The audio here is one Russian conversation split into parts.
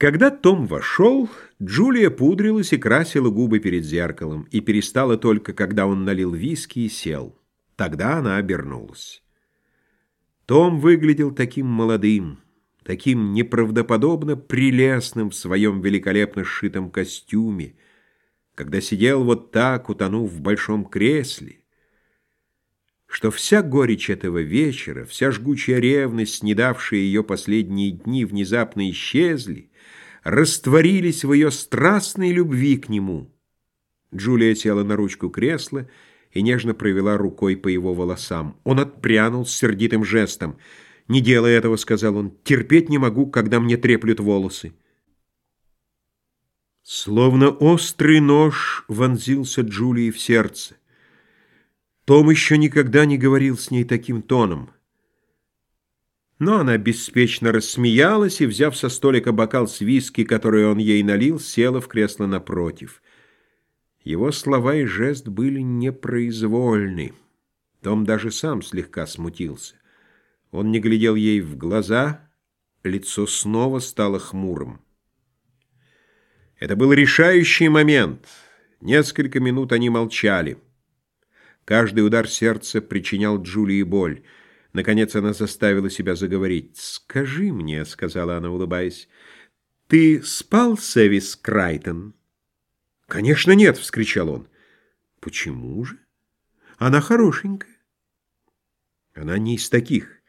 Когда Том вошел, Джулия пудрилась и красила губы перед зеркалом, и перестала только, когда он налил виски и сел. Тогда она обернулась. Том выглядел таким молодым, таким неправдоподобно прелестным в своем великолепно сшитом костюме, когда сидел вот так, утонув в большом кресле, что вся горечь этого вечера, вся жгучая ревность, не давшая ее последние дни, внезапно исчезли, растворились в ее страстной любви к нему. Джулия села на ручку кресла и нежно провела рукой по его волосам. Он отпрянул с сердитым жестом. «Не делай этого», — сказал он, — «терпеть не могу, когда мне треплют волосы». Словно острый нож вонзился Джулии в сердце. Том еще никогда не говорил с ней таким тоном. Но она беспечно рассмеялась и, взяв со столика бокал с виски, который он ей налил, села в кресло напротив. Его слова и жест были непроизвольны. Том даже сам слегка смутился. Он не глядел ей в глаза, лицо снова стало хмурым. Это был решающий момент. Несколько минут они молчали. Каждый удар сердца причинял Джулии боль. Наконец она заставила себя заговорить. «Скажи мне», — сказала она, улыбаясь, — «ты спал с Эвис Крайтон?» «Конечно нет», — вскричал он. «Почему же? Она хорошенькая». «Она не из таких.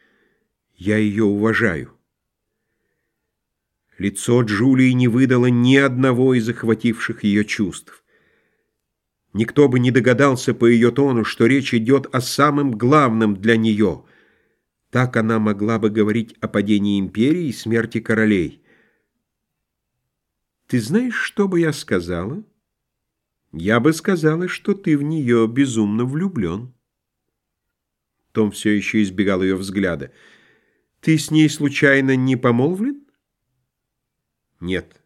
Я ее уважаю». Лицо Джулии не выдало ни одного из захвативших ее чувств. Никто бы не догадался по ее тону, что речь идет о самом главном для нее. Так она могла бы говорить о падении империи и смерти королей. «Ты знаешь, что бы я сказала?» «Я бы сказала, что ты в нее безумно влюблен». Том все еще избегал ее взгляда. «Ты с ней случайно не помолвлен?» «Нет».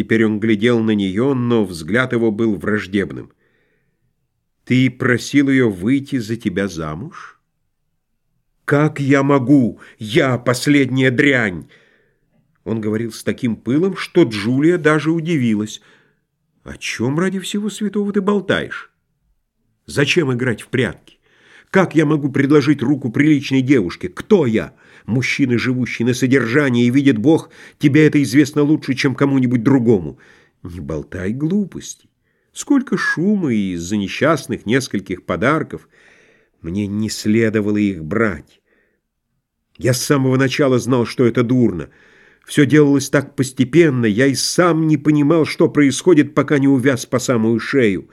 Теперь он глядел на нее, но взгляд его был враждебным. «Ты просил ее выйти за тебя замуж?» «Как я могу? Я последняя дрянь!» Он говорил с таким пылом, что Джулия даже удивилась. «О чем ради всего святого ты болтаешь? Зачем играть в прятки? Как я могу предложить руку приличной девушке? Кто я?» Мужчина, живущий на содержании, и видит Бог, тебе это известно лучше, чем кому-нибудь другому. Не болтай глупостей. Сколько шума из-за несчастных нескольких подарков. Мне не следовало их брать. Я с самого начала знал, что это дурно. Все делалось так постепенно, я и сам не понимал, что происходит, пока не увяз по самую шею.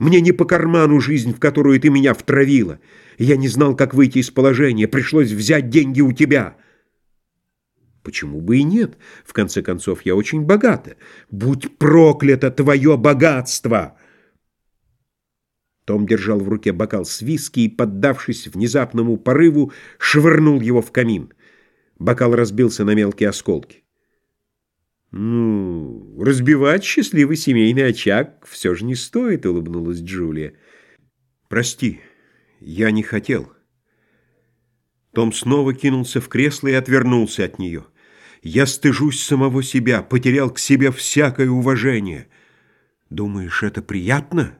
Мне не по карману жизнь, в которую ты меня втравила. Я не знал, как выйти из положения. Пришлось взять деньги у тебя. Почему бы и нет? В конце концов, я очень богата. Будь проклято твое богатство!» Том держал в руке бокал с виски и, поддавшись внезапному порыву, швырнул его в камин. Бокал разбился на мелкие осколки. «Ну, разбивать счастливый семейный очаг все же не стоит», — улыбнулась Джулия. «Прости, я не хотел». Том снова кинулся в кресло и отвернулся от нее. «Я стыжусь самого себя, потерял к себе всякое уважение. Думаешь, это приятно?»